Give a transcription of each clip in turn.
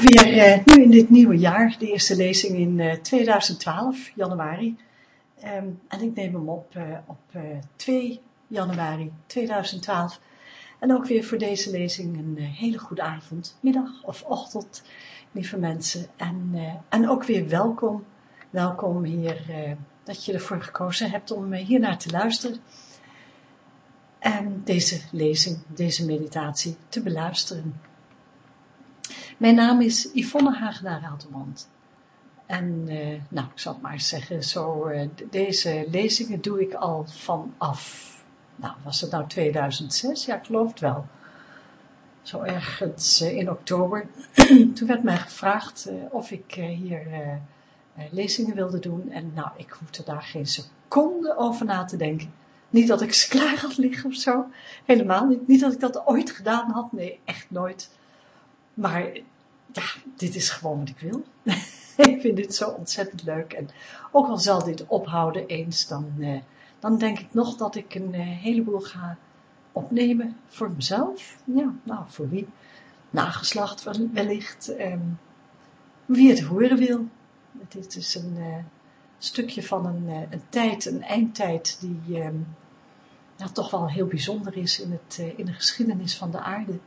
weer uh, nu in dit nieuwe jaar, de eerste lezing in uh, 2012, januari. Um, en ik neem hem op uh, op 2 januari 2012. En ook weer voor deze lezing een hele goede avond, middag of ochtend, lieve mensen. En, en ook weer welkom, welkom hier, dat je ervoor gekozen hebt om hier naar te luisteren. En deze lezing, deze meditatie te beluisteren. Mijn naam is Yvonne Hagenaar Aaltemond. En uh, nou, ik zal het maar zeggen, zo, uh, deze lezingen doe ik al vanaf, nou was het nou 2006? Ja, ik geloof het wel. Zo ergens uh, in oktober. Toen werd mij gevraagd of ik hier lezingen wilde doen. En nou, ik hoefde daar geen seconde over na te denken. Niet dat ik ze klaar had liggen of zo. Helemaal niet. Niet dat ik dat ooit gedaan had. Nee, echt nooit. Maar ja, dit is gewoon wat ik wil. ik vind dit zo ontzettend leuk. En ook al zal dit ophouden eens, dan, eh, dan denk ik nog dat ik een eh, heleboel ga opnemen voor mezelf. Ja, nou, voor wie? Nageslacht wellicht. Eh, wie het horen wil. Dit is een uh, stukje van een, uh, een tijd, een eindtijd, die uh, ja, toch wel heel bijzonder is in, het, in de geschiedenis van de aarde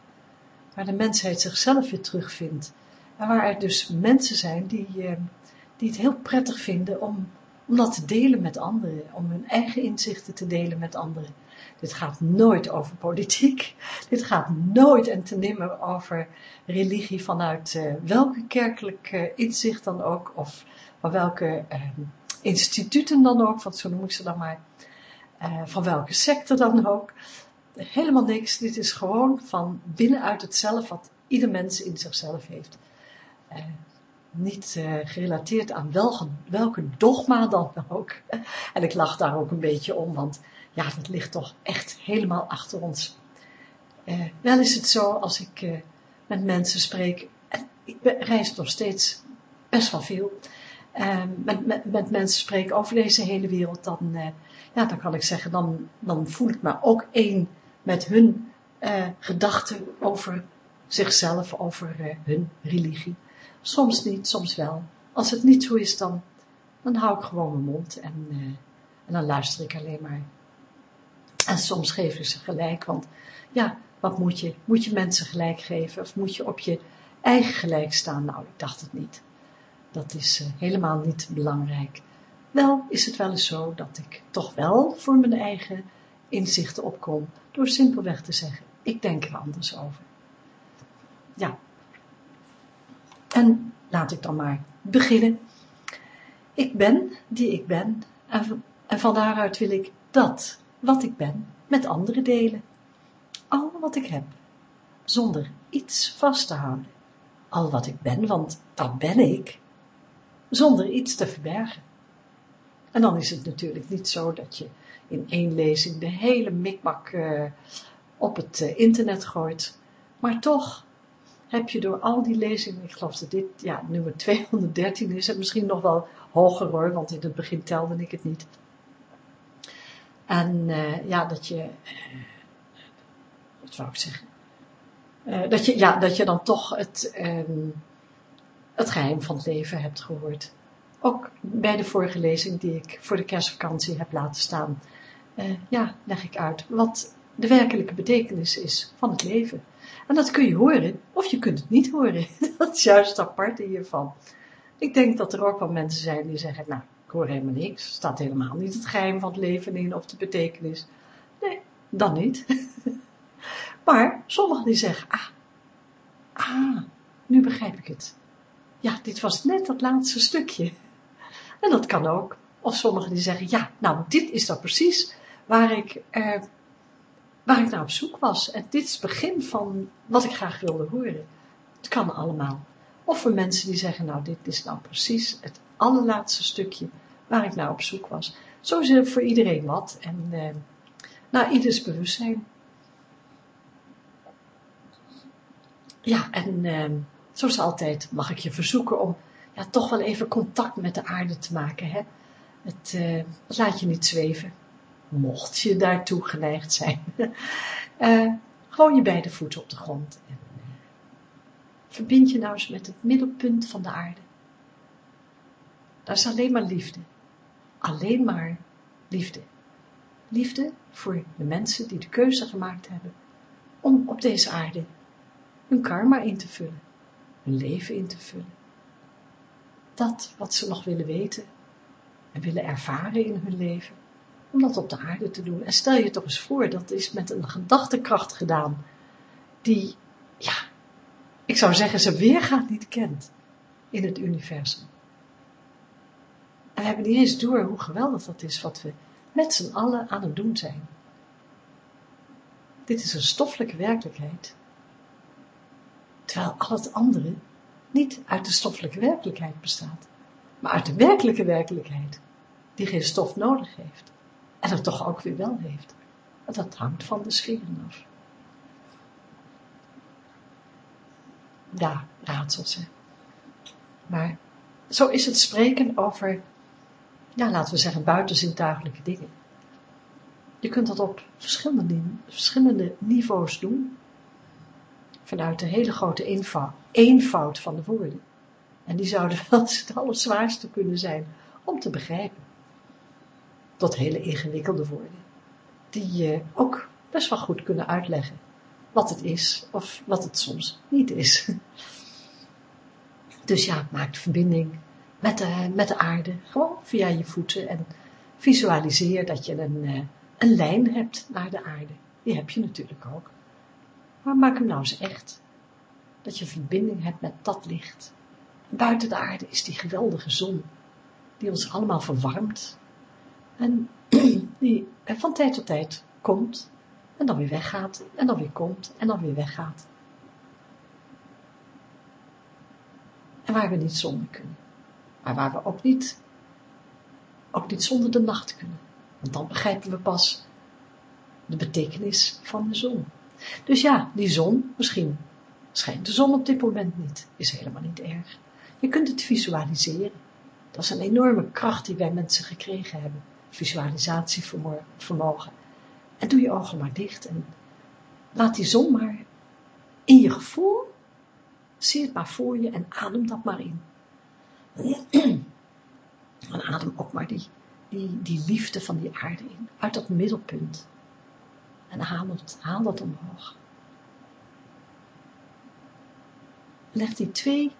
waar de mensheid zichzelf weer terugvindt. En waar er dus mensen zijn die, eh, die het heel prettig vinden om, om dat te delen met anderen, om hun eigen inzichten te delen met anderen. Dit gaat nooit over politiek, dit gaat nooit en te nimmer over religie vanuit uh, welke kerkelijke inzicht dan ook, of van welke uh, instituten dan ook, want zo noem ik ze dan maar, uh, van welke secte dan ook helemaal niks. Dit is gewoon van binnenuit het zelf wat ieder mens in zichzelf heeft. Uh, niet uh, gerelateerd aan welke, welke dogma dan ook. En ik lach daar ook een beetje om, want ja, dat ligt toch echt helemaal achter ons. Uh, wel is het zo, als ik met mensen spreek, en ik reis nog steeds best wel veel, met, met, met mensen spreek over deze hele wereld, dan, ja, dan kan ik zeggen, dan, dan voel ik me ook één met hun uh, gedachten over zichzelf, over uh, hun religie. Soms niet, soms wel. Als het niet zo is, dan, dan hou ik gewoon mijn mond en, uh, en dan luister ik alleen maar. En soms ik ze gelijk, want ja, wat moet je? Moet je mensen gelijk geven of moet je op je eigen gelijk staan? Nou, ik dacht het niet. Dat is helemaal niet belangrijk. Wel is het wel eens zo dat ik toch wel voor mijn eigen inzichten opkom, door simpelweg te zeggen, ik denk er anders over. Ja. En laat ik dan maar beginnen. Ik ben die ik ben en, en van daaruit wil ik dat wat ik ben met anderen delen. Al wat ik heb, zonder iets vast te houden. Al wat ik ben, want dat ben ik, zonder iets te verbergen. En dan is het natuurlijk niet zo dat je in één lezing de hele mikmak uh, op het uh, internet gooit. Maar toch heb je door al die lezingen, ik geloof dat dit ja, nummer 213 is, en misschien nog wel hoger hoor, want in het begin telde ik het niet. En uh, ja, dat je, wat zou ik zeggen, dat, je, ja, dat je dan toch het, um, het geheim van het leven hebt gehoord. Ook bij de vorige lezing die ik voor de kerstvakantie heb laten staan, uh, ja, leg ik uit wat de werkelijke betekenis is van het leven. En dat kun je horen, of je kunt het niet horen. dat is juist apart hiervan. Ik denk dat er ook wel mensen zijn die zeggen, nou, ik hoor helemaal niks, staat helemaal niet het geheim van het leven in of de betekenis. Nee, dan niet. maar sommigen die zeggen, ah, ah, nu begrijp ik het. Ja, dit was net dat laatste stukje. En dat kan ook. Of sommigen die zeggen, ja, nou, dit is dan precies waar ik, eh, waar ik naar op zoek was. En dit is het begin van wat ik graag wilde horen. Het kan allemaal. Of voor mensen die zeggen, nou, dit is nou precies het allerlaatste stukje waar ik naar op zoek was. Zo is het voor iedereen wat. En eh, nou, ieders bewustzijn. Ja, en eh, zoals altijd mag ik je verzoeken om ja, toch wel even contact met de aarde te maken. Hè? Het, uh, laat je niet zweven. Mocht je daartoe geneigd zijn. uh, gewoon je beide voeten op de grond. En, uh, verbind je nou eens met het middelpunt van de aarde. Daar is alleen maar liefde. Alleen maar liefde. Liefde voor de mensen die de keuze gemaakt hebben om op deze aarde hun karma in te vullen, hun leven in te vullen. Dat wat ze nog willen weten en willen ervaren in hun leven, om dat op de aarde te doen. En stel je toch eens voor, dat is met een gedachtekracht gedaan, die, ja, ik zou zeggen, ze weergaat niet kent in het universum. En we hebben niet eens door hoe geweldig dat is wat we met z'n allen aan het doen zijn. Dit is een stoffelijke werkelijkheid, terwijl al het andere niet uit de stoffelijke werkelijkheid bestaat, maar uit de werkelijke werkelijkheid, die geen stof nodig heeft, en het toch ook weer wel heeft. Dat hangt van de sferen af. Ja, raadsels, hè. Maar zo is het spreken over, ja, laten we zeggen, buitenzintuigelijke dingen. Je kunt dat op verschillende, verschillende niveaus doen, vanuit de hele grote eenvoud, eenvoud van de woorden. En die zouden wel het allerzwaarste kunnen zijn om te begrijpen. Tot hele ingewikkelde woorden, die je ook best wel goed kunnen uitleggen wat het is of wat het soms niet is. Dus ja, maak verbinding met de, met de aarde, gewoon via je voeten en visualiseer dat je een, eh, een lijn hebt naar de aarde. Die heb je natuurlijk ook. Maar maak hem nou eens echt. Dat je verbinding hebt met dat licht. buiten de aarde is die geweldige zon, die ons allemaal verwarmt. En die van tijd tot tijd komt, en dan weer weggaat, en dan weer komt, en dan weer weggaat. En waar we niet zonder kunnen. Maar waar we ook niet, ook niet zonder de nacht kunnen. Want dan begrijpen we pas de betekenis van de zon. Dus ja, die zon, misschien schijnt de zon op dit moment niet, is helemaal niet erg. Je kunt het visualiseren. Dat is een enorme kracht die wij mensen gekregen hebben. Visualisatievermogen. En doe je ogen maar dicht en laat die zon maar in je gevoel, zie het maar voor je en adem dat maar in. En adem ook maar die, die, die liefde van die aarde in, uit dat middelpunt. En haal, het, haal dat omhoog. Leg die twee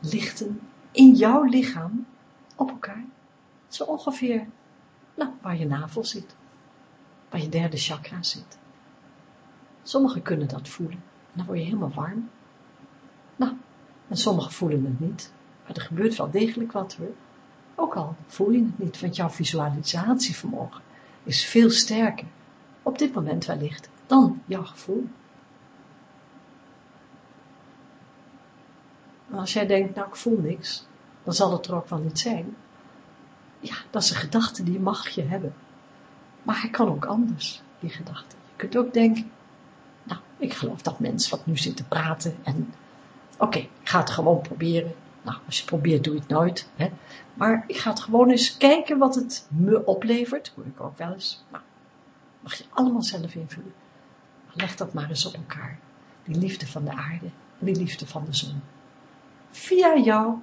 lichten in jouw lichaam op elkaar. Zo ongeveer, nou, waar je navel zit. Waar je derde chakra zit. Sommigen kunnen dat voelen. En dan word je helemaal warm. Nou, en sommigen voelen het niet. Maar er gebeurt wel degelijk wat hoor. Ook al voel je het niet, want jouw visualisatievermogen is veel sterker op dit moment wellicht dan jouw gevoel. Als jij denkt, nou ik voel niks, dan zal het er ook wel niet zijn. Ja, dat is een gedachte die mag je hebben. Maar hij kan ook anders, die gedachte. Je kunt ook denken, nou, ik geloof dat mens wat nu zit te praten en oké, ik ga het gewoon proberen. Nou, als je probeert, doe je het nooit. Hè? Maar ik ga het gewoon eens kijken wat het me oplevert. Hoor ik ook wel eens. Nou, mag je allemaal zelf invullen. leg dat maar eens op elkaar. Die liefde van de aarde en die liefde van de zon. Via jou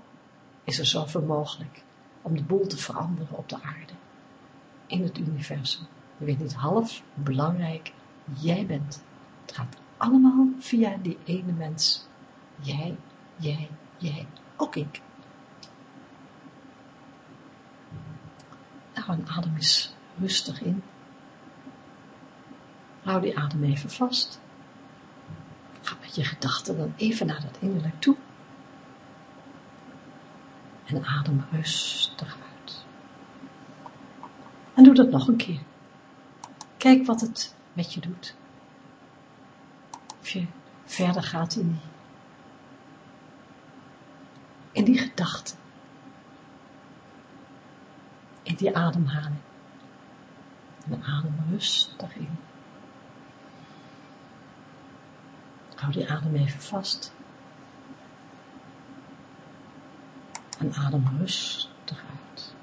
is er zoveel mogelijk om de boel te veranderen op de aarde. In het universum. Je weet niet half belangrijk jij bent. Het gaat allemaal via die ene mens. Jij, jij, jij, ook ik. Nou, en adem eens rustig in. Hou die adem even vast. Ga met je gedachten dan even naar dat innerlijk toe. En adem rustig uit. En doe dat nog een keer. Kijk wat het met je doet. Of je verder gaat in die, in die gedachten. In die ademhaling. En adem rustig in. Hou die adem even vast. En adem rustig uit.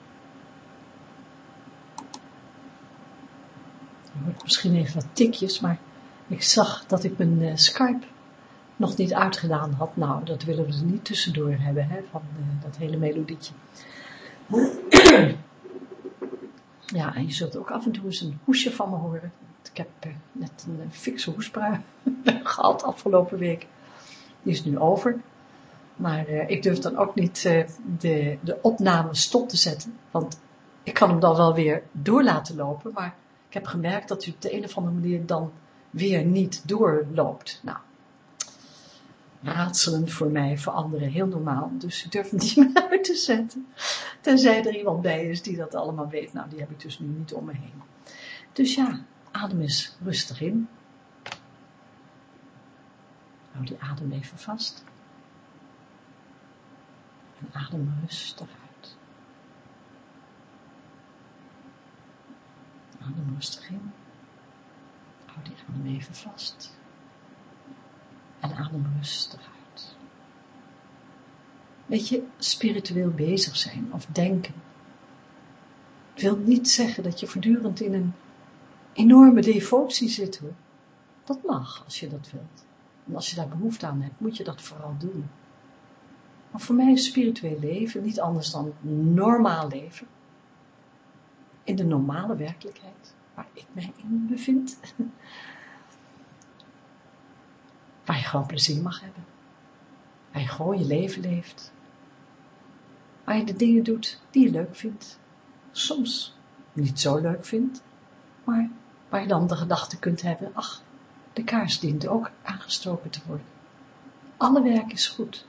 Je hoort misschien even wat tikjes, maar ik zag dat ik mijn uh, Skype nog niet uitgedaan had. Nou, dat willen we niet tussendoor hebben, hè, van uh, dat hele melodietje. ja, en je zult ook af en toe eens een hoesje van me horen. Ik heb uh, net een fikse hoesbui gehad afgelopen week. Die is nu over. Maar ik durf dan ook niet de, de opname stop te zetten. Want ik kan hem dan wel weer door laten lopen. Maar ik heb gemerkt dat u op de een of andere manier dan weer niet doorloopt. Nou, raadselen voor mij, voor anderen heel normaal. Dus ik durf hem niet meer uit te zetten. Tenzij er iemand bij is die dat allemaal weet. Nou, die heb ik dus nu niet om me heen. Dus ja, adem eens rustig in. Hou die adem even vast. En adem rustig uit. Adem rustig in. Hou die adem even vast. En adem rustig uit. Weet je, spiritueel bezig zijn of denken. Het wil niet zeggen dat je voortdurend in een enorme devotie zit hoor. Dat mag als je dat wilt. En als je daar behoefte aan hebt, moet je dat vooral doen. Maar voor mij is spiritueel leven niet anders dan normaal leven. In de normale werkelijkheid, waar ik mij in bevind. Waar je gewoon plezier mag hebben. Waar je gewoon je leven leeft. Waar je de dingen doet die je leuk vindt. Soms niet zo leuk vindt. Maar waar je dan de gedachte kunt hebben, ach, de kaars dient ook aangestoken te worden. Alle werk is goed.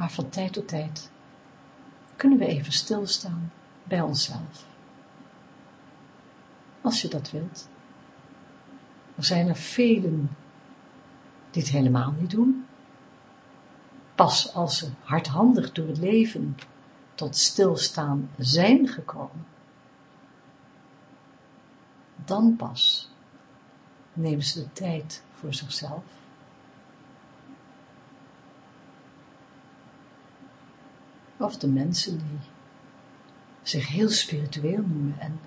Maar van tijd tot tijd kunnen we even stilstaan bij onszelf als je dat wilt. Er zijn er velen die het helemaal niet doen. Pas als ze hardhandig door het leven tot stilstaan zijn gekomen, dan pas nemen ze de tijd voor zichzelf. Of de mensen die zich heel spiritueel noemen en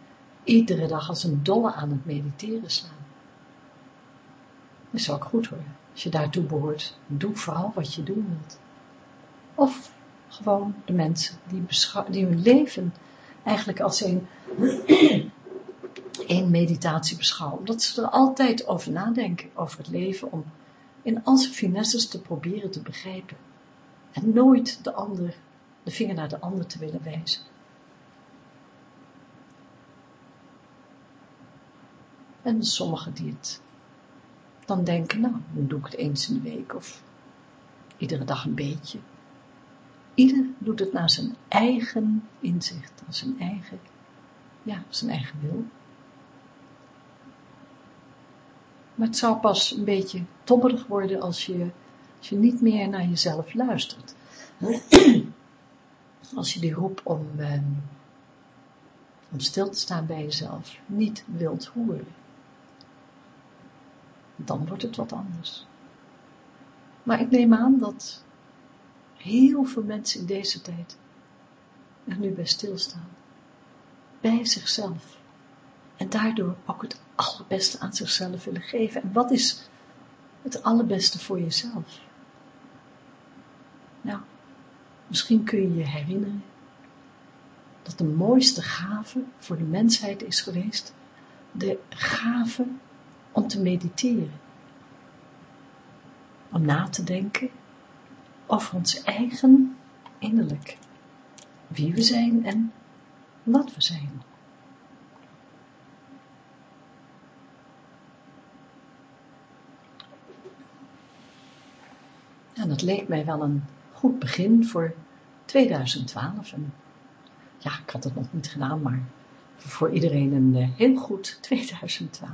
iedere dag als een dolle aan het mediteren slaan. Dat is ook goed hoor. Als je daartoe behoort, doe vooral wat je doen wilt. Of gewoon de mensen die, die hun leven eigenlijk als een, een meditatie beschouwen. Omdat ze er altijd over nadenken, over het leven, om in al zijn finesses te proberen te begrijpen. En nooit de ander, de vinger naar de ander te willen wijzen. En sommigen die het dan denken, nou, dan doe ik het eens in de week of iedere dag een beetje. Ieder doet het naar zijn eigen inzicht, naar zijn eigen, ja, zijn eigen wil. Maar het zou pas een beetje tobberig worden als je, als je niet meer naar jezelf luistert. Als je die roep om, eh, om stil te staan bij jezelf niet wilt horen dan wordt het wat anders. Maar ik neem aan dat heel veel mensen in deze tijd er nu bij stilstaan. Bij zichzelf. En daardoor ook het allerbeste aan zichzelf willen geven. En wat is het allerbeste voor jezelf? Nou, misschien kun je je herinneren dat de mooiste gave voor de mensheid is geweest, de gave om te mediteren. Om na te denken over ons eigen innerlijk. Wie we zijn en wat we zijn. En dat leek mij wel een goed begin voor 2012. En ja, ik had het nog niet gedaan, maar voor iedereen een eh, heel goed 2012.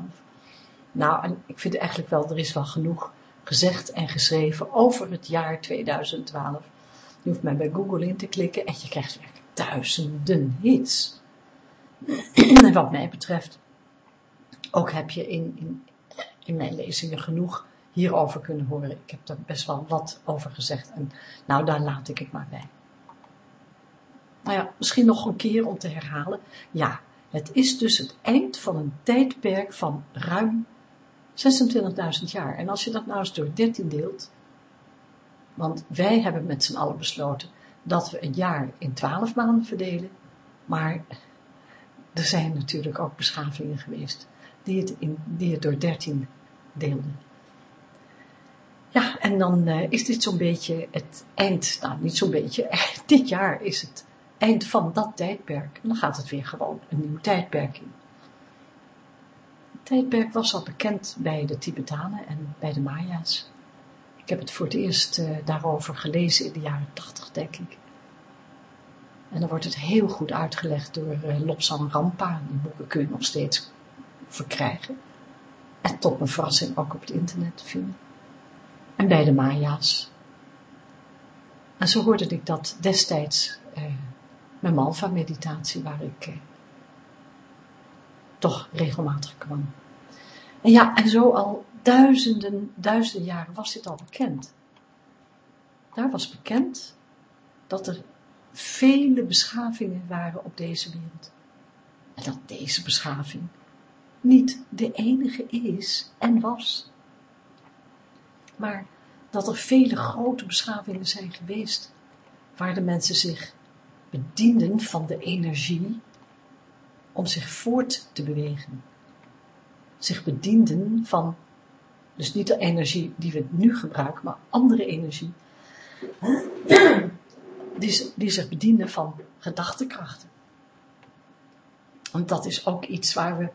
Nou, en ik vind eigenlijk wel, er is wel genoeg gezegd en geschreven over het jaar 2012. Je hoeft mij bij Google in te klikken en je krijgt werkelijk duizenden hits. en wat mij betreft, ook heb je in, in, in mijn lezingen genoeg hierover kunnen horen. Ik heb er best wel wat over gezegd en nou, daar laat ik het maar bij. Nou ja, misschien nog een keer om te herhalen. Ja, Het is dus het eind van een tijdperk van ruim 26.000 jaar. En als je dat nou eens door 13 deelt, want wij hebben met z'n allen besloten dat we een jaar in 12 maanden verdelen, maar er zijn natuurlijk ook beschavingen geweest die het, in, die het door 13 deelden. Ja, en dan uh, is dit zo'n beetje het eind, nou niet zo'n beetje, dit jaar is het eind van dat tijdperk. En dan gaat het weer gewoon een nieuw tijdperk in. Het tijdperk was al bekend bij de Tibetanen en bij de Maya's. Ik heb het voor het eerst uh, daarover gelezen in de jaren 80, denk ik. En dan wordt het heel goed uitgelegd door uh, Lobsang Rampa. Die boeken kun je nog steeds verkrijgen. En tot mijn verrassing ook op het internet te vinden. En bij de Maya's. En zo hoorde ik dat destijds eh, met Malva-meditatie, waar ik eh, toch regelmatig kwam. En ja, en zo al duizenden, duizenden jaren was dit al bekend. Daar was bekend dat er vele beschavingen waren op deze wereld. En dat deze beschaving niet de enige is en was. Maar dat er vele grote beschavingen zijn geweest, waar de mensen zich bedienden van de energie om zich voort te bewegen. Zich bedienden van, dus niet de energie die we nu gebruiken, maar andere energie, die, die zich bedienen van gedachtekrachten. Want dat is ook iets waar we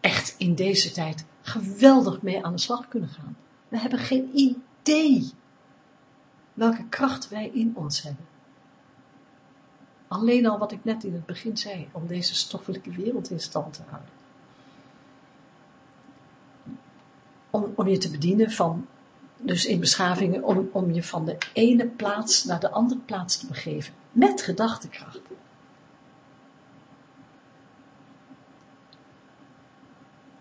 echt in deze tijd geweldig mee aan de slag kunnen gaan. We hebben geen idee welke kracht wij in ons hebben. Alleen al wat ik net in het begin zei, om deze stoffelijke wereld in stand te houden. Om, om je te bedienen van, dus in beschavingen, om, om je van de ene plaats naar de andere plaats te begeven, met gedachtekracht.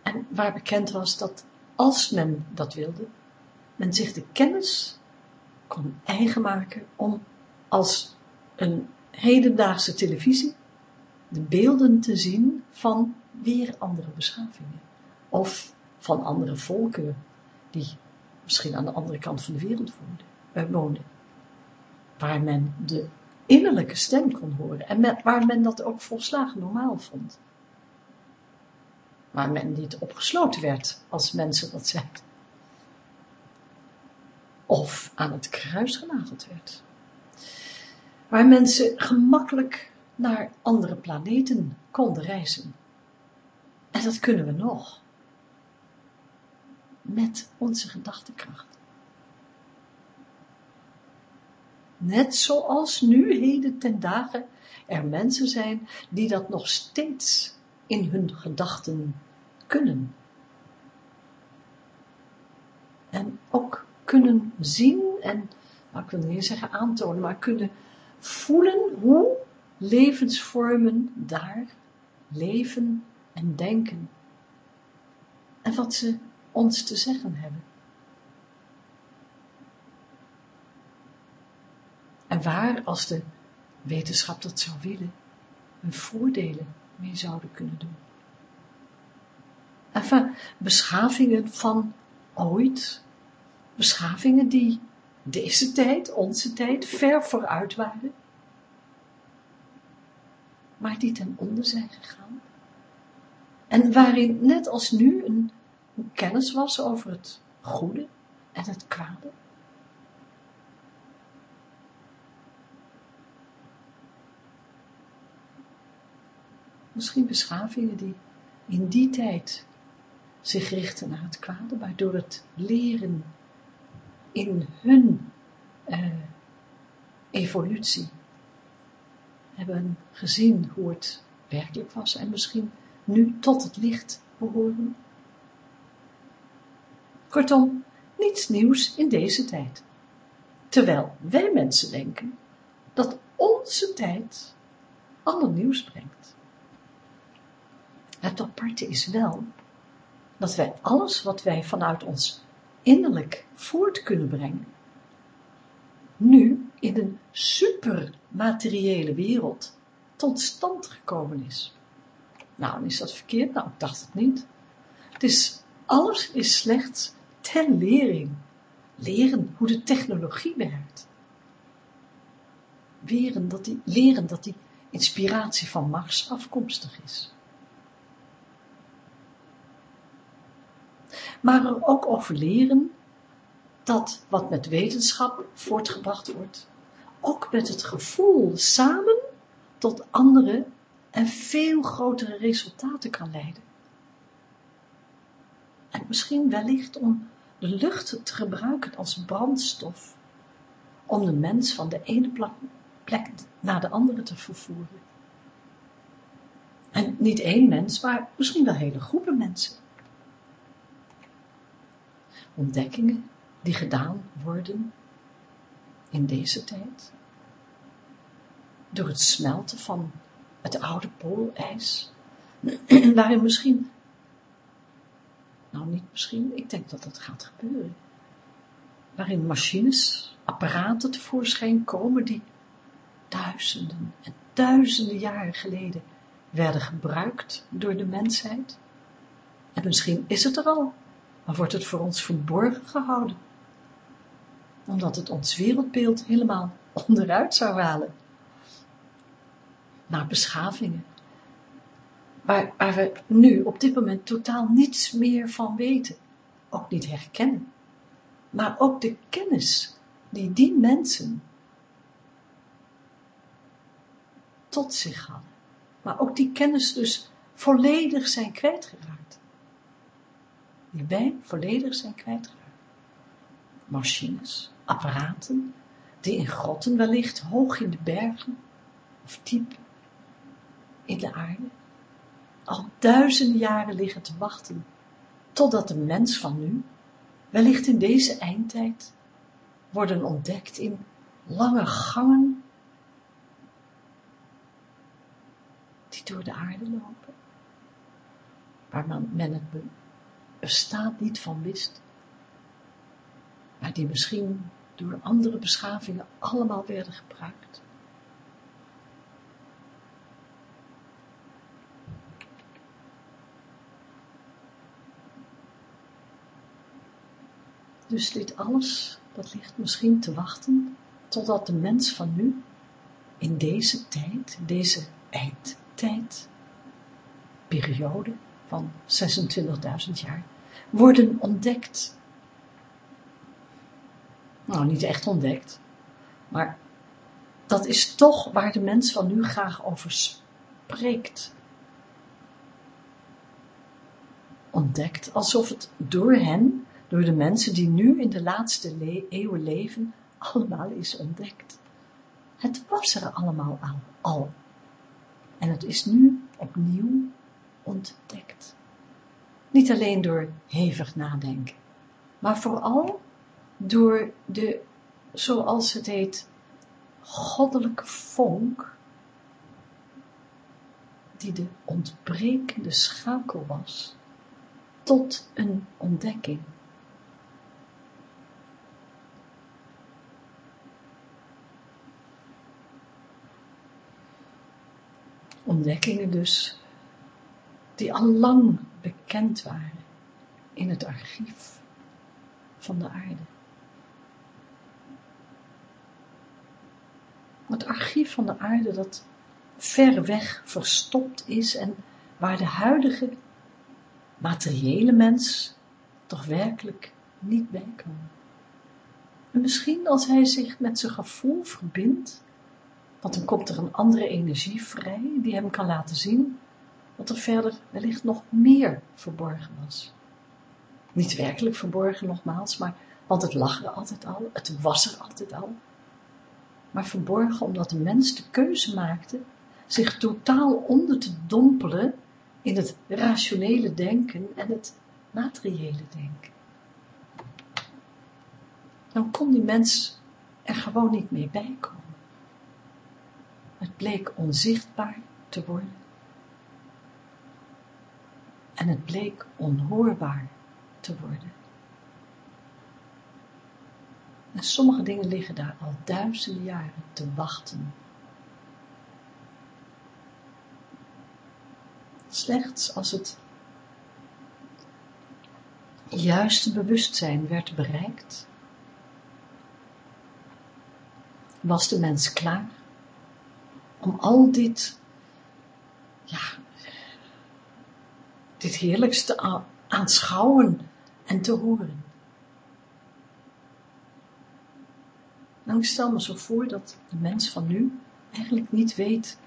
En waar bekend was dat als men dat wilde, men zich de kennis kon eigen maken om als een hedendaagse televisie de beelden te zien van weer andere beschavingen. Of van andere volken die misschien aan de andere kant van de wereld woonden. Waar men de innerlijke stem kon horen en waar men dat ook volslagen normaal vond. Waar men niet opgesloten werd als mensen dat zeiden. Of aan het kruis genageld werd waar mensen gemakkelijk naar andere planeten konden reizen. En dat kunnen we nog. Met onze gedachtekracht. Net zoals nu heden ten dagen er mensen zijn die dat nog steeds in hun gedachten kunnen. En ook kunnen zien en, nou, ik wil niet zeggen aantonen, maar kunnen voelen hoe levensvormen daar leven en denken. En wat ze ons te zeggen hebben. En waar, als de wetenschap dat zou willen, hun voordelen mee zouden kunnen doen. Enfin, beschavingen van ooit, beschavingen die deze tijd, onze tijd, ver vooruit waren, maar die ten onder zijn gegaan. En waarin net als nu een, kennis was over het goede en het kwade. Misschien beschavingen die in die tijd zich richten naar het kwade, maar door het leren in hun uh, evolutie hebben gezien hoe het werkelijk was en misschien nu tot het licht behoren. Kortom, niets nieuws in deze tijd. Terwijl wij mensen denken dat onze tijd alle nieuws brengt. Het aparte is wel dat wij alles wat wij vanuit ons innerlijk voort kunnen brengen, nu in een supermateriële wereld tot stand gekomen is. Nou, is dat verkeerd? Nou, ik dacht het niet. Het is, alles is slechts ter lering. Leren hoe de technologie werkt. Leren dat die, leren dat die inspiratie van Mars afkomstig is. Maar er ook over leren dat wat met wetenschap voortgebracht wordt, ook met het gevoel samen tot andere en veel grotere resultaten kan leiden. En misschien wellicht om de lucht te gebruiken als brandstof, om de mens van de ene plek naar de andere te vervoeren. En niet één mens, maar misschien wel hele groepen mensen. Ontdekkingen die gedaan worden in deze tijd. Door het smelten van het oude poolijs, waarin misschien, nou niet misschien, ik denk dat dat gaat gebeuren, waarin machines, apparaten tevoorschijn komen die duizenden en duizenden jaren geleden werden gebruikt door de mensheid. En misschien is het er al, maar wordt het voor ons verborgen gehouden. Omdat het ons wereldbeeld helemaal onderuit zou halen. Naar beschavingen. Waar, waar we nu op dit moment totaal niets meer van weten. Ook niet herkennen. Maar ook de kennis die die mensen tot zich hadden. Maar ook die kennis dus volledig zijn kwijtgeraakt. Die wij volledig zijn kwijtgeraakt. Machines, apparaten, die in grotten wellicht hoog in de bergen of diep in de aarde, al duizenden jaren liggen te wachten, totdat de mens van nu, wellicht in deze eindtijd, worden ontdekt in lange gangen die door de aarde lopen, waar men het bestaat niet van wist, maar die misschien door andere beschavingen allemaal werden gebruikt. Dus dit alles, dat ligt misschien te wachten, totdat de mens van nu, in deze tijd, deze eindtijd, periode van 26.000 jaar, worden ontdekt. Nou, niet echt ontdekt, maar dat is toch waar de mens van nu graag over spreekt. Ontdekt, alsof het door hen door de mensen die nu in de laatste eeuwen leven, allemaal is ontdekt. Het was er allemaal al, al. En het is nu opnieuw ontdekt. Niet alleen door hevig nadenken, maar vooral door de, zoals het heet, goddelijke vonk, die de ontbrekende schakel was tot een ontdekking. Ontdekkingen dus, die al lang bekend waren in het archief van de aarde. Het archief van de aarde dat ver weg verstopt is en waar de huidige materiële mens toch werkelijk niet bij kan. En misschien als hij zich met zijn gevoel verbindt want dan komt er een andere energie vrij die hem kan laten zien wat er verder wellicht nog meer verborgen was. Niet werkelijk verborgen nogmaals, maar, want het lag er altijd al, het was er altijd al. Maar verborgen omdat de mens de keuze maakte zich totaal onder te dompelen in het rationele denken en het materiële denken. Dan kon die mens er gewoon niet meer bij komen. Het bleek onzichtbaar te worden. En het bleek onhoorbaar te worden. En sommige dingen liggen daar al duizenden jaren te wachten. Slechts als het juiste bewustzijn werd bereikt, was de mens klaar om al dit, ja, dit heerlijkste aanschouwen en te horen. Nou, ik stel me zo voor dat de mens van nu eigenlijk niet weet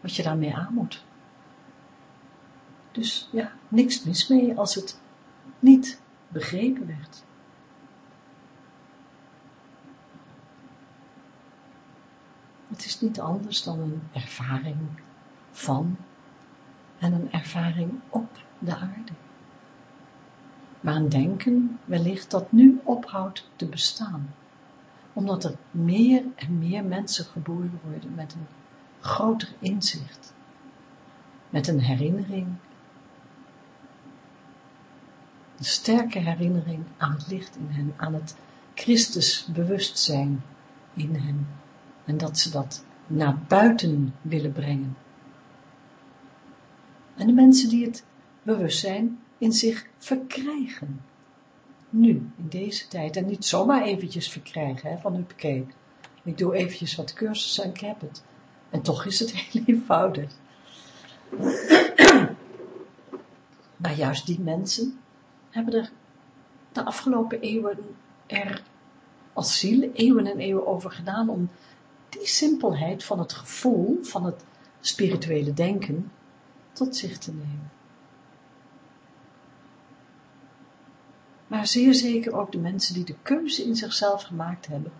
wat je daarmee aan moet. Dus ja, niks mis mee als het niet begrepen werd. Het is niet anders dan een ervaring van en een ervaring op de aarde. Maar een denken wellicht dat nu ophoudt te bestaan, omdat er meer en meer mensen geboren worden met een groter inzicht, met een herinnering, een sterke herinnering aan het licht in hen, aan het Christus bewustzijn in hen en dat ze dat naar buiten willen brengen. En de mensen die het bewustzijn in zich verkrijgen. Nu, in deze tijd. En niet zomaar eventjes verkrijgen, hè, van huppakee. Ik doe eventjes wat cursussen en ik heb het. En toch is het heel eenvoudig. maar juist die mensen hebben er de afgelopen eeuwen er als ziel eeuwen en eeuwen over gedaan om die simpelheid van het gevoel, van het spirituele denken, tot zich te nemen. Maar zeer zeker ook de mensen die de keuze in zichzelf gemaakt hebben,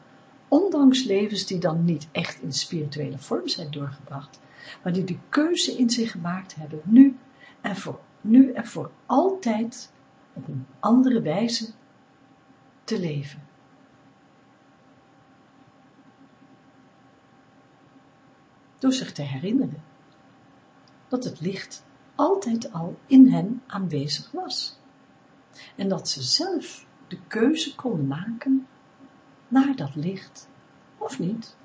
ondanks levens die dan niet echt in spirituele vorm zijn doorgebracht, maar die de keuze in zich gemaakt hebben, nu en voor, nu en voor altijd op een andere wijze te leven. door zich te herinneren dat het licht altijd al in hen aanwezig was en dat ze zelf de keuze konden maken naar dat licht of niet.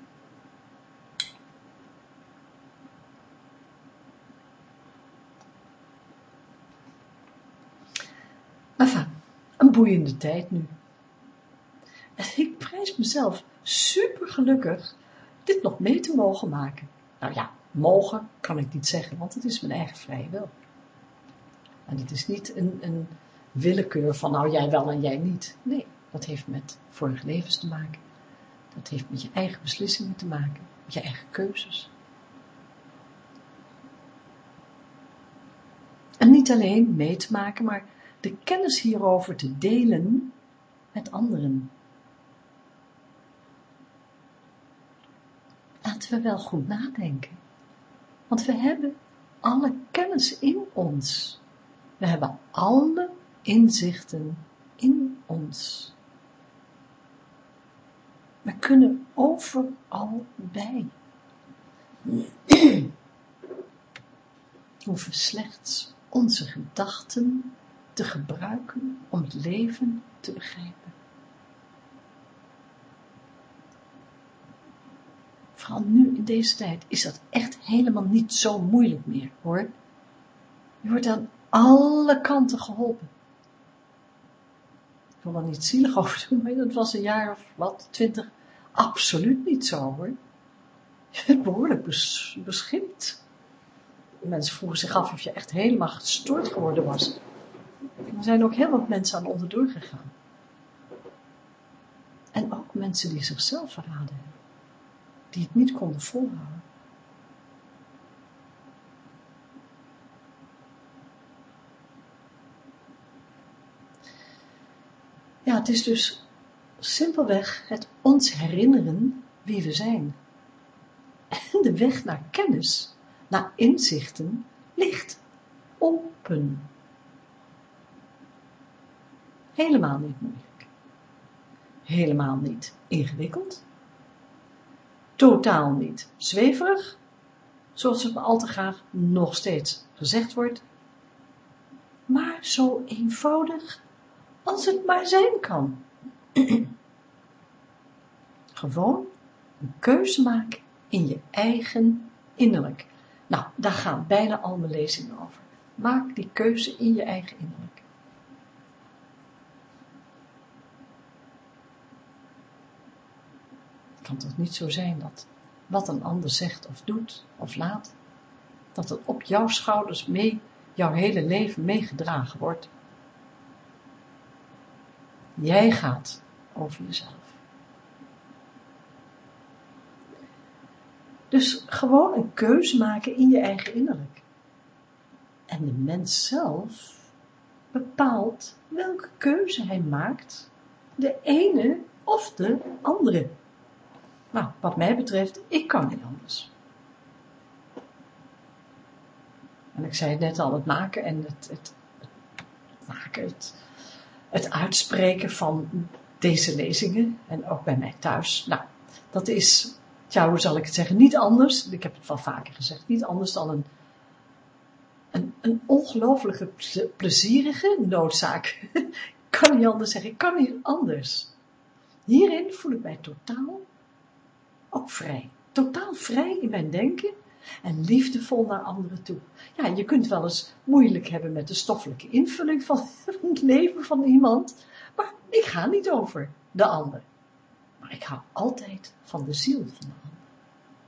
Enfin, een boeiende tijd nu. En ik prijs mezelf super gelukkig dit nog mee te mogen maken. Nou ja, mogen kan ik niet zeggen, want het is mijn eigen vrije wil. En het is niet een, een willekeur van nou jij wel en jij niet. Nee, dat heeft met vorige levens te maken. Dat heeft met je eigen beslissingen te maken, met je eigen keuzes. En niet alleen mee te maken, maar de kennis hierover te delen met anderen. laten we wel goed nadenken. Want we hebben alle kennis in ons. We hebben alle inzichten in ons. We kunnen overal bij. We hoeven slechts onze gedachten te gebruiken om het leven te begrijpen. Vooral nu in deze tijd, is dat echt helemaal niet zo moeilijk meer, hoor. Je wordt aan alle kanten geholpen. Ik wil er niet zielig over doen, maar dat was een jaar of wat, twintig, absoluut niet zo, hoor. Je bent behoorlijk bes. Mensen vroegen zich af of je echt helemaal gestoord geworden was. Er zijn ook heel wat mensen aan onderdoor gegaan. En ook mensen die zichzelf verraden hebben die het niet konden volhouden. Ja, het is dus simpelweg het ons herinneren wie we zijn. En de weg naar kennis, naar inzichten, ligt open. Helemaal niet moeilijk. Helemaal niet ingewikkeld totaal niet zweverig, zoals het me al te graag nog steeds gezegd wordt, maar zo eenvoudig als het maar zijn kan. Gewoon een keuze maken in je eigen innerlijk. Nou, daar gaan bijna al mijn lezingen over. Maak die keuze in je eigen innerlijk. Het kan toch niet zo zijn dat wat een ander zegt of doet of laat, dat het op jouw schouders mee, jouw hele leven meegedragen wordt. Jij gaat over jezelf. Dus gewoon een keuze maken in je eigen innerlijk. En de mens zelf bepaalt welke keuze hij maakt, de ene of de andere. Nou, wat mij betreft, ik kan niet anders. En ik zei het net al, het maken en het, het, het maken, het, het uitspreken van deze lezingen en ook bij mij thuis. Nou, dat is, ja, hoe zal ik het zeggen, niet anders, ik heb het wel vaker gezegd, niet anders dan een, een, een ongelooflijke plezierige noodzaak. ik kan niet anders zeggen, ik kan niet anders. Hierin voel ik mij totaal ook vrij. Totaal vrij in mijn denken en liefdevol naar anderen toe. Ja, je kunt wel eens moeilijk hebben met de stoffelijke invulling van het leven van iemand, maar ik ga niet over de ander. Maar ik hou altijd van de ziel van de ander.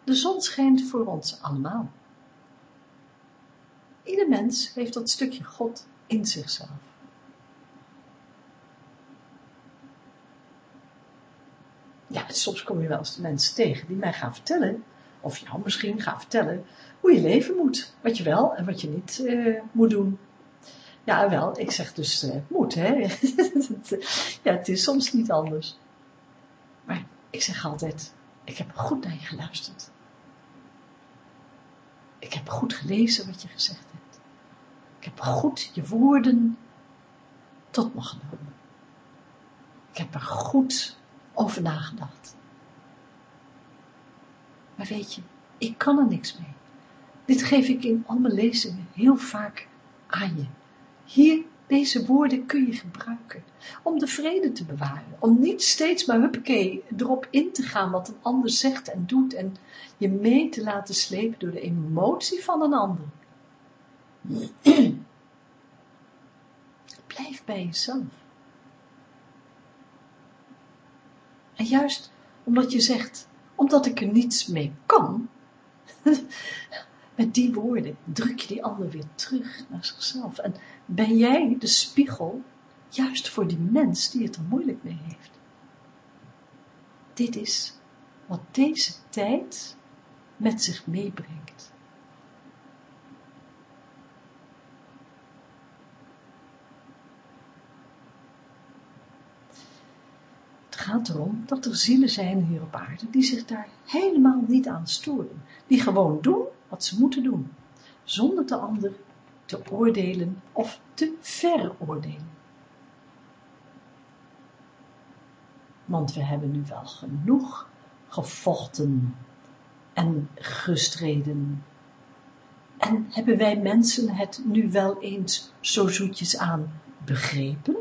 De zon schijnt voor ons allemaal. Ieder mens heeft dat stukje God in zichzelf. Ja, soms kom je wel eens mensen tegen die mij gaan vertellen, of jou misschien gaan vertellen, hoe je leven moet. Wat je wel en wat je niet uh, moet doen. Ja, wel, ik zeg dus uh, moet, hè. ja, het is soms niet anders. Maar ik zeg altijd, ik heb goed naar je geluisterd. Ik heb goed gelezen wat je gezegd hebt. Ik heb goed je woorden tot me genomen. Ik heb er goed over nagedacht. Maar weet je, ik kan er niks mee. Dit geef ik in al mijn lezingen heel vaak aan je. Hier, deze woorden kun je gebruiken om de vrede te bewaren. Om niet steeds maar huppakee erop in te gaan wat een ander zegt en doet en je mee te laten slepen door de emotie van een ander. Blijf bij jezelf. En juist omdat je zegt, omdat ik er niets mee kan, met die woorden druk je die ander weer terug naar zichzelf. En ben jij de spiegel, juist voor die mens die het er moeilijk mee heeft. Dit is wat deze tijd met zich meebrengt. Gaat erom dat er zielen zijn hier op aarde die zich daar helemaal niet aan storen. Die gewoon doen wat ze moeten doen, zonder de ander te oordelen of te veroordelen. Want we hebben nu wel genoeg gevochten en gestreden. En hebben wij mensen het nu wel eens zo zoetjes aan begrepen?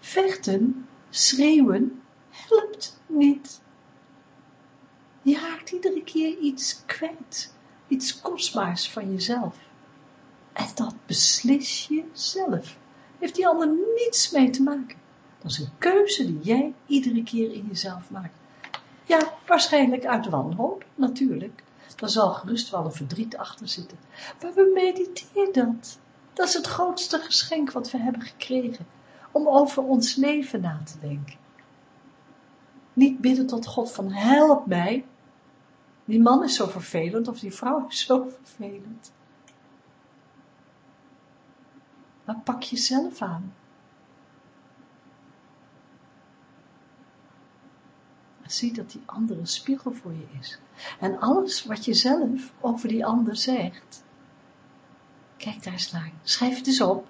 Vechten schreeuwen helpt niet. Je raakt iedere keer iets kwijt, iets kostbaars van jezelf. En dat beslis je zelf. Heeft die ander niets mee te maken. Dat is een keuze die jij iedere keer in jezelf maakt. Ja, waarschijnlijk uit wanhoop, natuurlijk. Daar zal gerust wel een verdriet achter zitten. Maar we mediteren dat. Dat is het grootste geschenk wat we hebben gekregen om over ons leven na te denken. Niet bidden tot God van help mij. Die man is zo vervelend of die vrouw is zo vervelend. Maar pak jezelf aan. Zie dat die andere een spiegel voor je is. En alles wat je zelf over die ander zegt, kijk daar eens naar. Schrijf het eens op.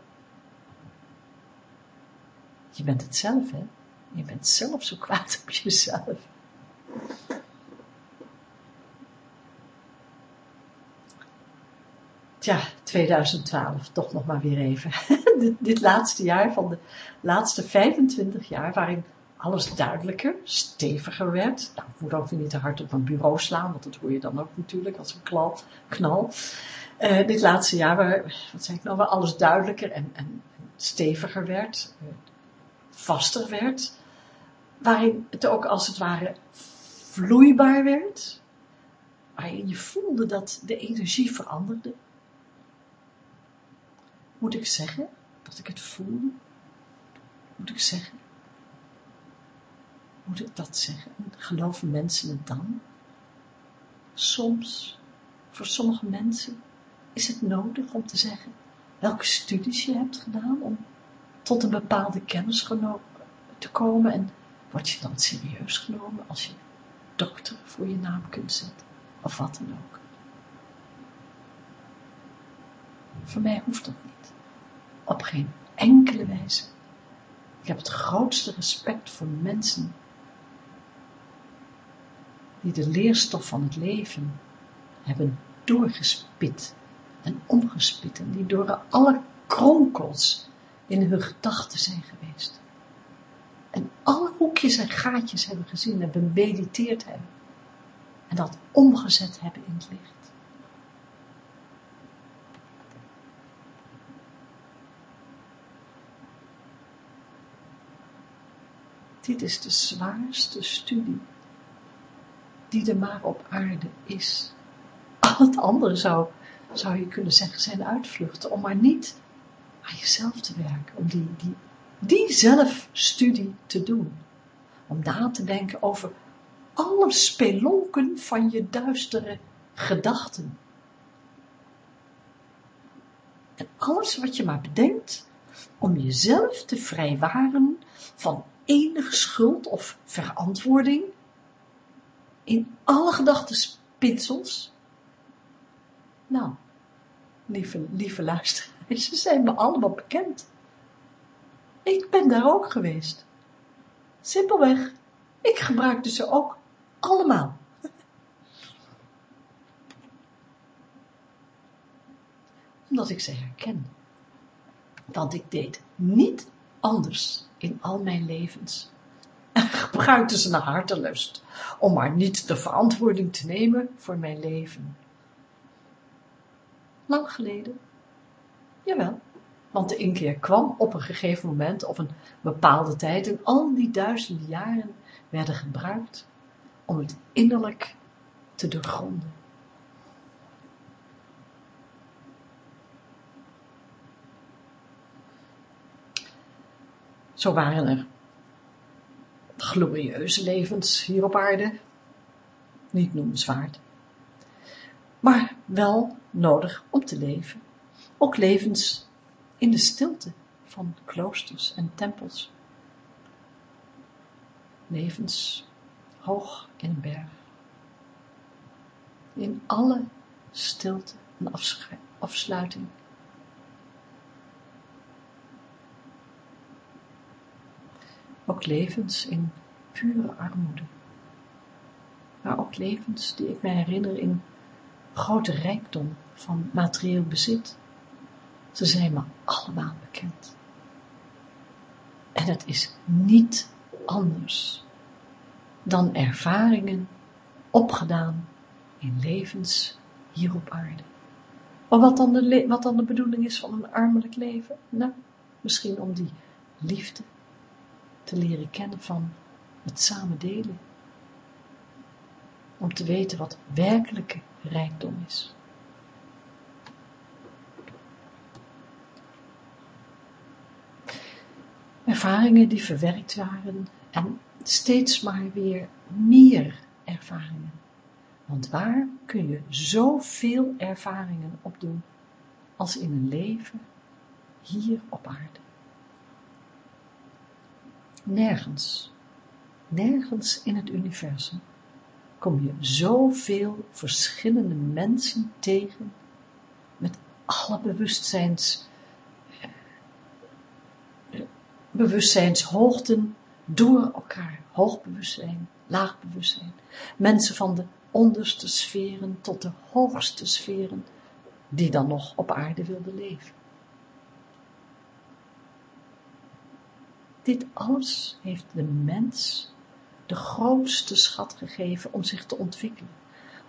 Je bent het zelf, hè? Je bent zelf zo kwaad op jezelf. Tja, 2012, toch nog maar weer even. dit, laatste jaar van de laatste 25 jaar, waarin alles duidelijker, steviger werd. Nou, ik moet ook weer niet te hard op een bureau slaan, want dat hoor je dan ook natuurlijk als een knal. knal. Uh, dit laatste jaar, waar, wat zei ik nou, waar alles duidelijker en, en, steviger werd, uh, vaster werd, waarin het ook als het ware vloeibaar werd, waarin je voelde dat de energie veranderde. Moet ik zeggen dat ik het voelde? Moet ik zeggen? Moet ik dat zeggen? Geloven mensen het dan? Soms, voor sommige mensen, is het nodig om te zeggen welke studies je hebt gedaan om tot een bepaalde kennis te komen en word je dan serieus genomen als je dokter voor je naam kunt zetten of wat dan ook. Voor mij hoeft dat niet. Op geen enkele wijze. Ik heb het grootste respect voor mensen die de leerstof van het leven hebben doorgespit en omgespit en die door alle kronkels in hun gedachten zijn geweest. En alle hoekjes en gaatjes hebben gezien en bemediteerd hebben. En dat omgezet hebben in het licht. Dit is de zwaarste studie die er maar op aarde is. Al het andere zou, zou je kunnen zeggen zijn uitvluchten, om maar niet aan jezelf te werken, om die, die, die zelfstudie te doen. Om na te denken over alle spelonken van je duistere gedachten. En alles wat je maar bedenkt, om jezelf te vrijwaren van enige schuld of verantwoording in alle gedachtenspinsels. Nou, lieve, lieve luisteraars, ze zijn me allemaal bekend. Ik ben daar ook geweest. Simpelweg, ik gebruikte ze ook allemaal. Omdat ik ze herken. Want ik deed niet anders in al mijn levens en gebruikte ze naar hartelust, om maar niet de verantwoording te nemen voor mijn leven. Lang geleden? Jawel, want de inkeer kwam op een gegeven moment, op een bepaalde tijd, en al die duizenden jaren werden gebruikt om het innerlijk te doorgronden. Zo waren er glorieuze levens hier op aarde, niet noemenswaard, maar wel nodig om te leven. Ook levens in de stilte van kloosters en tempels. Levens hoog in een berg. In alle stilte en afsluiting ook levens in pure armoede. Maar ook levens die ik me herinner in grote rijkdom van materieel bezit. Ze zijn me allemaal bekend. En het is niet anders dan ervaringen opgedaan in levens hier op aarde. Maar wat dan de, wat dan de bedoeling is van een armelijk leven? Nou, misschien om die liefde te leren kennen van het samen delen. Om te weten wat werkelijke rijkdom is. Ervaringen die verwerkt waren en steeds maar weer meer ervaringen. Want waar kun je zoveel ervaringen opdoen als in een leven hier op aarde? Nergens, nergens in het universum kom je zoveel verschillende mensen tegen met alle bewustzijns, eh, bewustzijnshoogten door elkaar. Hoog bewustzijn, laag bewustzijn. Mensen van de onderste sferen tot de hoogste sferen die dan nog op aarde wilden leven. Dit alles heeft de mens de grootste schat gegeven om zich te ontwikkelen,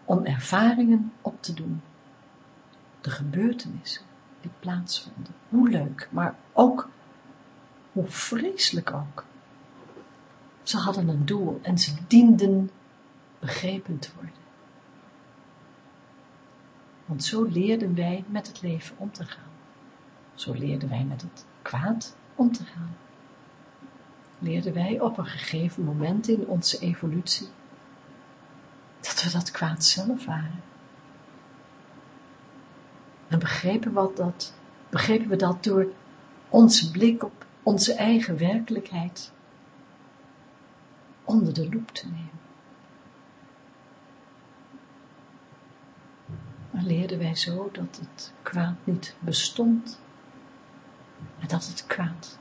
om ervaringen op te doen. De gebeurtenissen die plaatsvonden, hoe leuk, maar ook hoe vreselijk ook. Ze hadden een doel en ze dienden begrepen te worden. Want zo leerden wij met het leven om te gaan. Zo leerden wij met het kwaad om te gaan. Leerden wij op een gegeven moment in onze evolutie dat we dat kwaad zelf waren. En begrepen, wat dat, begrepen we dat door onze blik op onze eigen werkelijkheid onder de loep te nemen. Maar leerden wij zo dat het kwaad niet bestond en dat het kwaad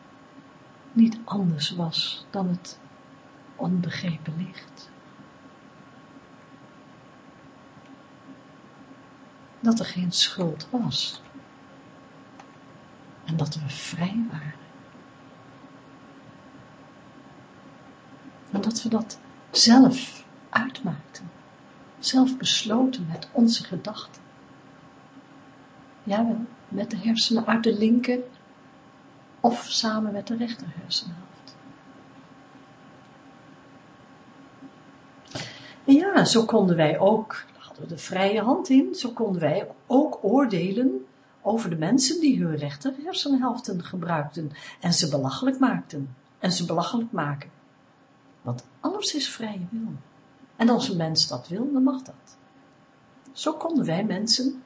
niet anders was dan het onbegrepen licht. Dat er geen schuld was en dat we vrij waren. En dat we dat zelf uitmaakten, zelf besloten met onze gedachten. Jawel, met de hersenen uit de linker of samen met de rechter hersenhelft. En ja, zo konden wij ook, daar hadden we de vrije hand in, zo konden wij ook oordelen over de mensen die hun rechter hersenhelften gebruikten en ze belachelijk maakten en ze belachelijk maken. Want alles is vrije wil. En als een mens dat wil, dan mag dat. Zo konden wij mensen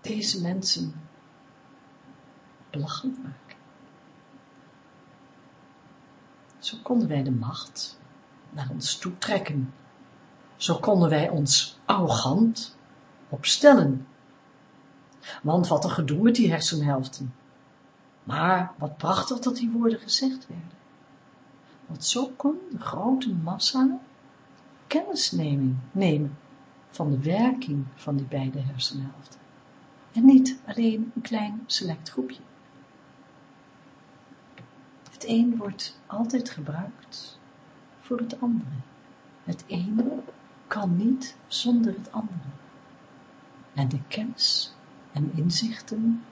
deze mensen belachelijk maken. Zo konden wij de macht naar ons toe trekken. Zo konden wij ons arrogant opstellen. Want wat een gedoe met die hersenhelften. Maar wat prachtig dat die woorden gezegd werden. Want zo kon de grote massa kennis nemen van de werking van die beide hersenhelften. En niet alleen een klein select groepje. Het een wordt altijd gebruikt voor het andere. Het ene kan niet zonder het andere. En de kennis en inzichten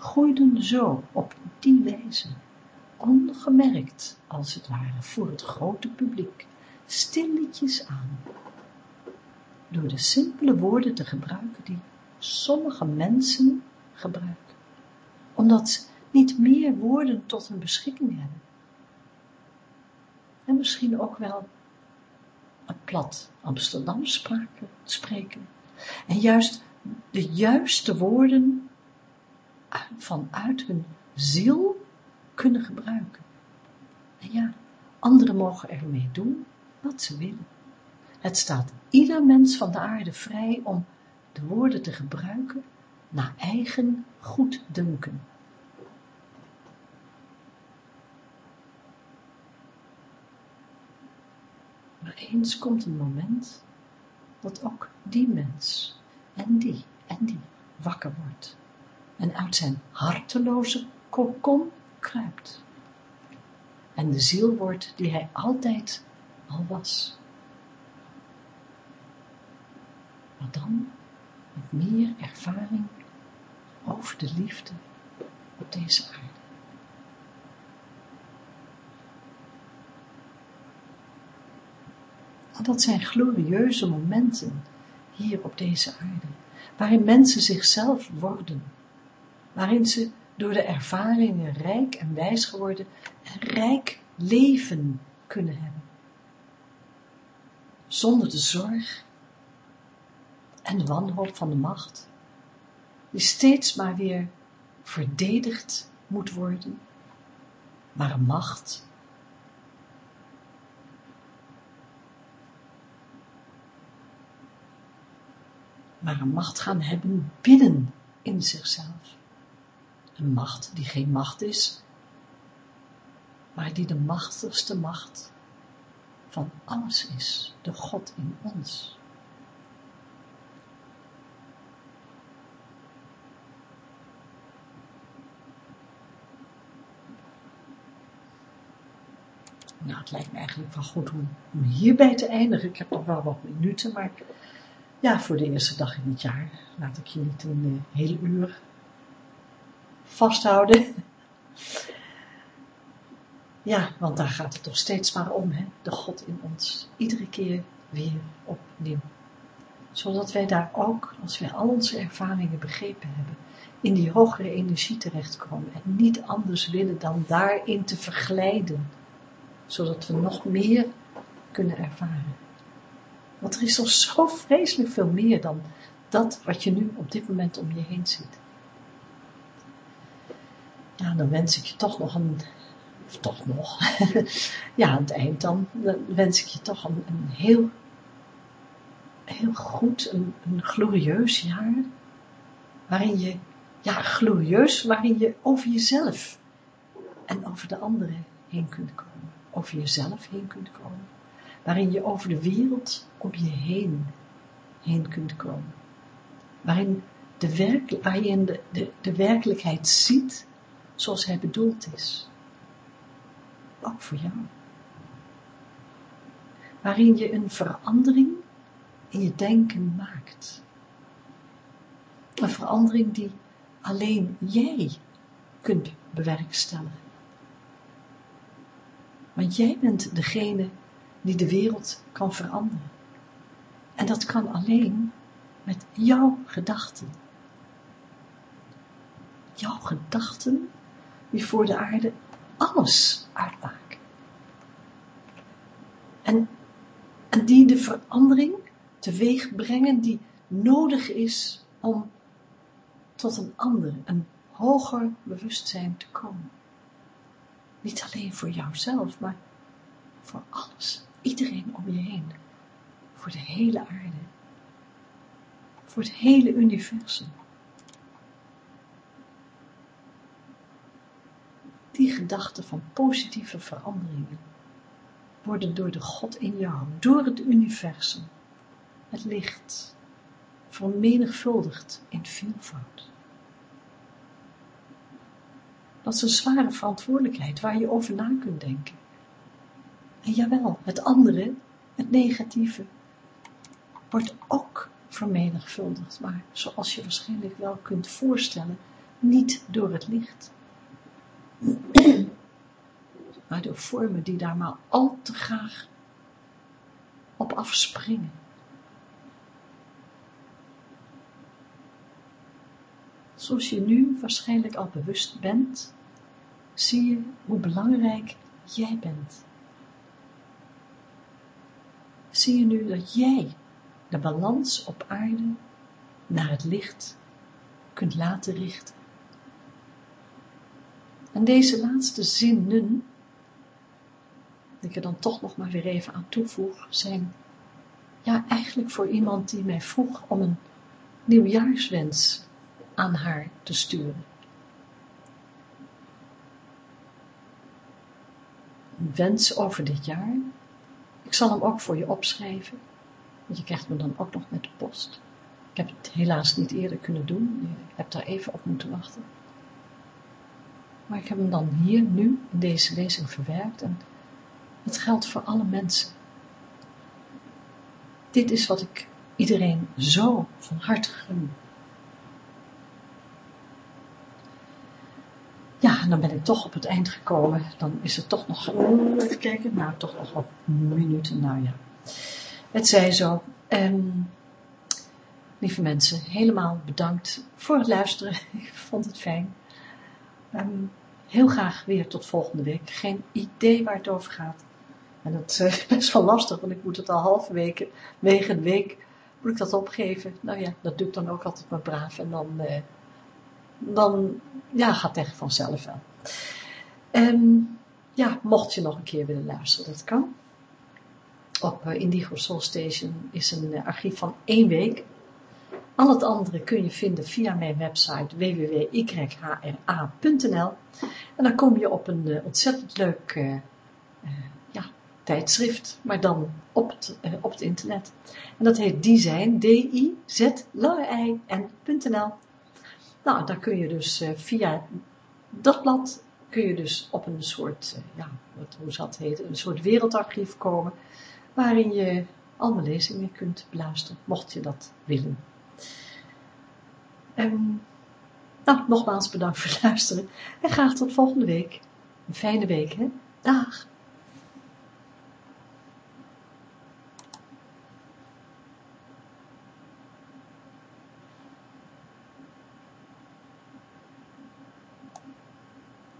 groeiden zo op die wijze, ongemerkt als het ware voor het grote publiek, stilletjes aan, door de simpele woorden te gebruiken die sommige mensen gebruiken, omdat ze niet meer woorden tot hun beschikking hebben. En misschien ook wel een plat Amsterdam spreken. En juist de juiste woorden vanuit hun ziel kunnen gebruiken. En ja, anderen mogen ermee doen wat ze willen. Het staat ieder mens van de aarde vrij om de woorden te gebruiken naar eigen goeddunken. Maar eens komt een moment dat ook die mens en die en die wakker wordt en uit zijn harteloze kokon kruipt en de ziel wordt die hij altijd al was. Maar dan met meer ervaring over de liefde op deze aarde. Dat zijn glorieuze momenten hier op deze aarde, waarin mensen zichzelf worden, waarin ze door de ervaringen rijk en wijs geworden en rijk leven kunnen hebben. Zonder de zorg en de wanhoop van de macht, die steeds maar weer verdedigd moet worden, maar een macht maar een macht gaan hebben binnen in zichzelf. Een macht die geen macht is, maar die de machtigste macht van alles is, de God in ons. Nou, het lijkt me eigenlijk van goed om, hierbij te eindigen. Ik heb nog wel wat minuten, maar ja, voor de eerste dag in het jaar laat ik je niet een eh, hele uur vasthouden. Ja, want daar gaat het toch steeds maar om, hè? de God in ons. Iedere keer weer opnieuw. Zodat wij daar ook, als wij al onze ervaringen begrepen hebben, in die hogere energie terechtkomen en niet anders willen dan daarin te verglijden, zodat we nog meer kunnen ervaren. Want er is toch zo vreselijk veel meer dan dat wat je nu op dit moment om je heen ziet. Ja, dan wens ik je toch nog een, of toch nog, ja, aan het eind dan, dan wens ik je toch een, een heel, heel goed, een, een glorieus jaar, waarin je, ja, glorieus, waarin je over jezelf en over de anderen heen kunt komen, over jezelf heen kunt komen, waarin je over de wereld om je heen, heen kunt komen, waarin de werk, waar je de, de, de werkelijkheid ziet zoals hij bedoeld is. Ook voor jou. Waarin je een verandering in je denken maakt. Een verandering die alleen jij kunt bewerkstelligen. Want jij bent degene die de wereld kan veranderen. En dat kan alleen met jouw gedachten. Jouw gedachten die voor de aarde alles uitmaken. En, en die de verandering teweeg brengen die nodig is om tot een ander, een hoger bewustzijn te komen. Niet alleen voor jouzelf, maar voor alles, iedereen om je heen. Voor de hele aarde. Voor het hele universum. Die gedachten van positieve veranderingen worden door de God in jou, door het universum, het licht, vermenigvuldigd in veelvoud. Dat is een zware verantwoordelijkheid waar je over na kunt denken. En jawel, het andere, het negatieve, wordt ook vermenigvuldigd, maar zoals je waarschijnlijk wel kunt voorstellen, niet door het licht maar door vormen die daar maar al te graag op afspringen. Zoals je nu waarschijnlijk al bewust bent, zie je hoe belangrijk jij bent. Zie je nu dat jij de balans op aarde naar het licht kunt laten richten. En deze laatste zinnen, die ik er dan toch nog maar weer even aan toevoeg, zijn ja eigenlijk voor iemand die mij vroeg om een nieuwjaarswens aan haar te sturen. Een wens over dit jaar. Ik zal hem ook voor je opschrijven, want je krijgt me dan ook nog met de post. Ik heb het helaas niet eerder kunnen doen, je hebt daar even op moeten wachten. Maar ik heb hem dan hier, nu, in deze lezing verwerkt en het geldt voor alle mensen. Dit is wat ik iedereen zo van harte gun. Ja, en dan ben ik toch op het eind gekomen. Dan is het toch nog, even kijken, nou toch nog wat minuten, nou ja. Het zij zo. Um, lieve mensen, helemaal bedankt voor het luisteren. Ik vond het fijn. Um, heel graag weer tot volgende week. Geen idee waar het over gaat. En dat is eh, best wel lastig, want ik moet het al halve weken, wegen een week, moet ik dat opgeven. Nou ja, dat doe ik dan ook altijd maar braaf. En dan, eh, dan ja, gaat het echt vanzelf wel. En ja, mocht je nog een keer willen luisteren, dat kan. Op uh, Indigo Soul Station is een uh, archief van één week. Al het andere kun je vinden via mijn website www.yhra.nl en dan kom je op een uh, ontzettend leuk uh, uh, ja, tijdschrift, maar dan op het, op het internet. En dat heet Design, D-I-Z-L-I-N.nl. Nou, daar kun je dus via dat blad kun je dus op een soort, eh, ja, wat, hoe zal het heten, een soort wereldarchief komen, waarin je al mijn lezingen kunt beluisteren, mocht je dat willen. Um, nou, nogmaals bedankt voor het luisteren en graag tot volgende week. Een fijne week, hè? Dag!